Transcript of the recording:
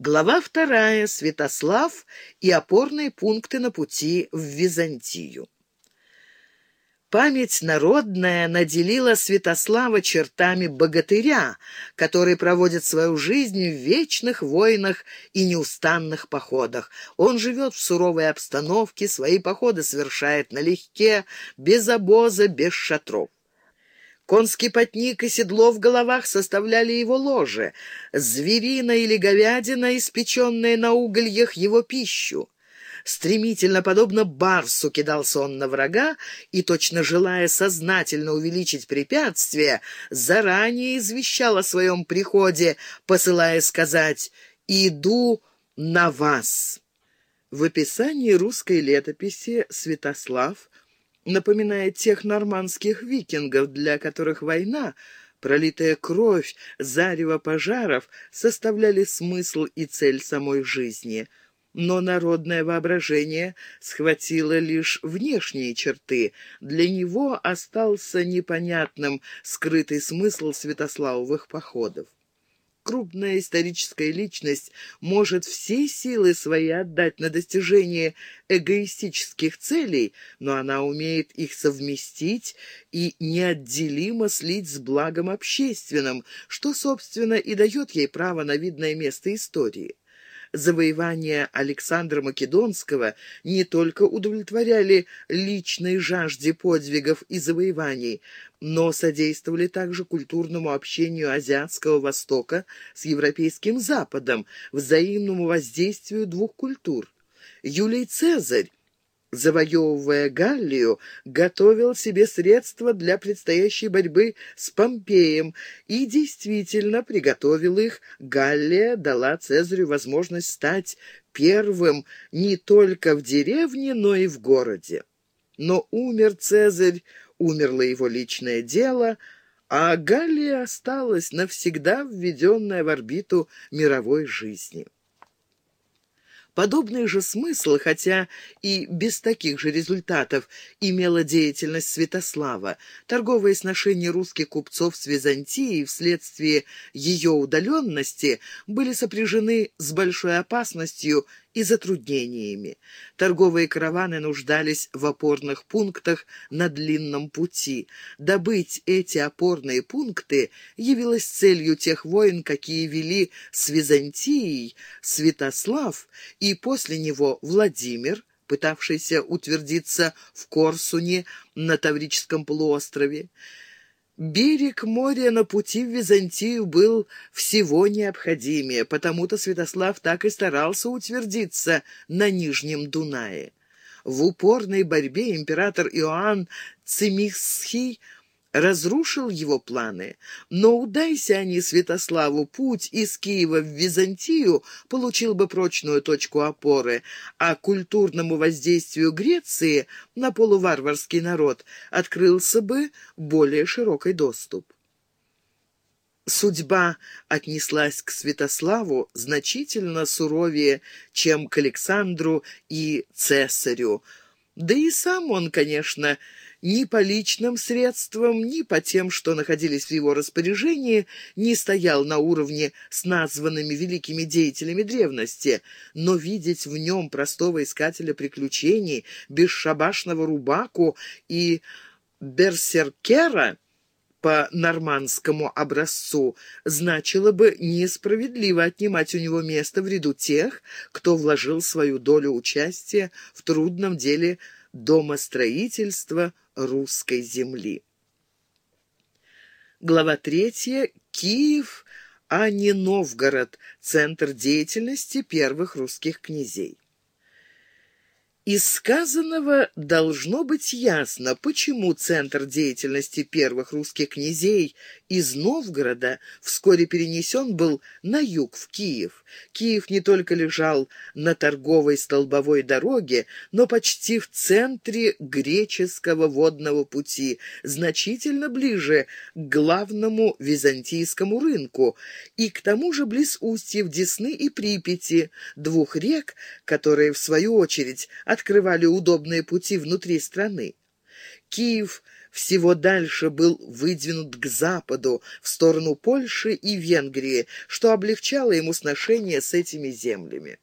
Глава вторая. Святослав и опорные пункты на пути в Византию. Память народная наделила Святослава чертами богатыря, который проводит свою жизнь в вечных войнах и неустанных походах. Он живет в суровой обстановке, свои походы совершает налегке, без обоза, без шатров. Конский потник и седло в головах составляли его ложе, зверина или говядина, испеченная на угольях, его пищу. Стремительно, подобно барсу, кидался он на врага и, точно желая сознательно увеличить препятствие, заранее извещал о своем приходе, посылая сказать «Иду на вас». В описании русской летописи Святослав напоминает тех нормандских викингов, для которых война, пролитая кровь, зарево пожаров составляли смысл и цель самой жизни. Но народное воображение схватило лишь внешние черты. Для него остался непонятным скрытый смысл святославовых походов крупная историческая личность может все силы свои отдать на достижение эгоистических целей, но она умеет их совместить и неотделимо слить с благом общественным, что, собственно, и дает ей право на видное место истории завоевания Александра Македонского не только удовлетворяли личной жажде подвигов и завоеваний, но содействовали также культурному общению Азиатского Востока с Европейским Западом, взаимному воздействию двух культур. Юлий Цезарь завоевывая Галлию, готовил себе средства для предстоящей борьбы с Помпеем и действительно приготовил их. Галлия дала Цезарю возможность стать первым не только в деревне, но и в городе. Но умер Цезарь, умерло его личное дело, а Галлия осталась навсегда введенная в орбиту мировой жизни. Подобный же смысл, хотя и без таких же результатов, имела деятельность Святослава. Торговые сношения русских купцов с Византией вследствие ее удаленности были сопряжены с большой опасностью и затруднениями. Торговые караваны нуждались в опорных пунктах на длинном пути. Добыть эти опорные пункты явилось целью тех войн, какие вели с Византией Святослав и после него Владимир, пытавшийся утвердиться в Корсуне на Таврическом полуострове. Берег моря на пути в Византию был всего необходимее, потому-то Святослав так и старался утвердиться на Нижнем Дунае. В упорной борьбе император Иоанн Цимисхий разрушил его планы, но удайся они Святославу, путь из Киева в Византию получил бы прочную точку опоры, а культурному воздействию Греции на полуварварский народ открылся бы более широкий доступ. Судьба отнеслась к Святославу значительно суровее, чем к Александру и Цесарю, да и сам он, конечно, ни по личным средствам, ни по тем, что находились в его распоряжении, не стоял на уровне с названными великими деятелями древности, но видеть в нем простого искателя приключений, бесшабашного рубаку и берсеркера по нормандскому образцу, значило бы несправедливо отнимать у него место в ряду тех, кто вложил свою долю участия в трудном деле домостроительства русской земли. Глава третья. Киев, а не Новгород, центр деятельности первых русских князей. Из сказанного должно быть ясно, почему центр деятельности первых русских князей из Новгорода вскоре перенесен был на юг, в Киев. Киев не только лежал на торговой столбовой дороге, но почти в центре греческого водного пути, значительно ближе к главному византийскому рынку и к тому же близ устьев Десны и Припяти, двух рек, которые, в свою очередь, открывали удобные пути внутри страны. Киев всего дальше был выдвинут к западу, в сторону Польши и Венгрии, что облегчало ему сношение с этими землями.